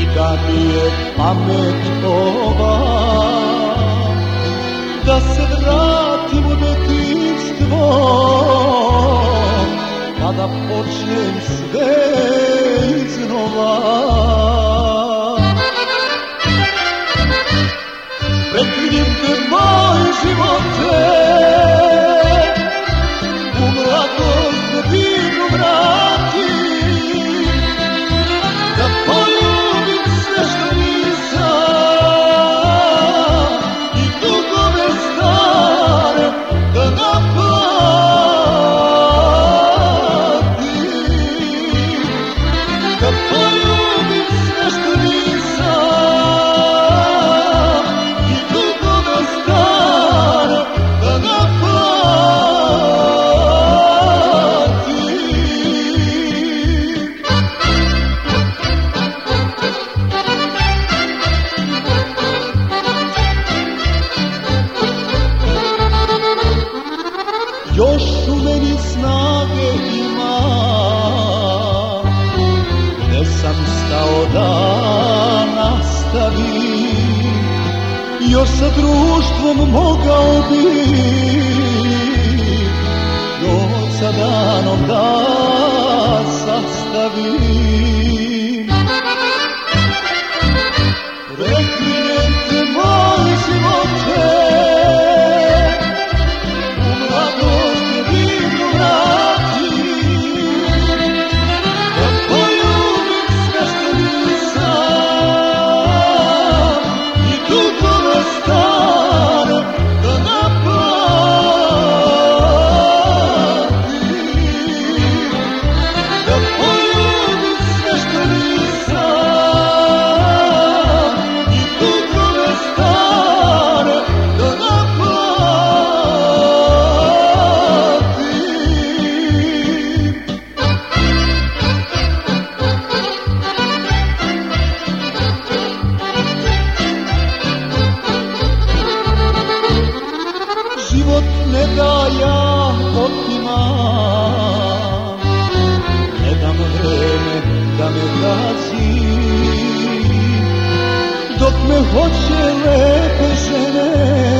i da mi je pamet ova da se vratim u detinstvo pa da počnem sve iznova prekrijem te moj živote da nastavim Još sa društvom mogao bi. Još sa danom da sastavim. hoće lepe žene.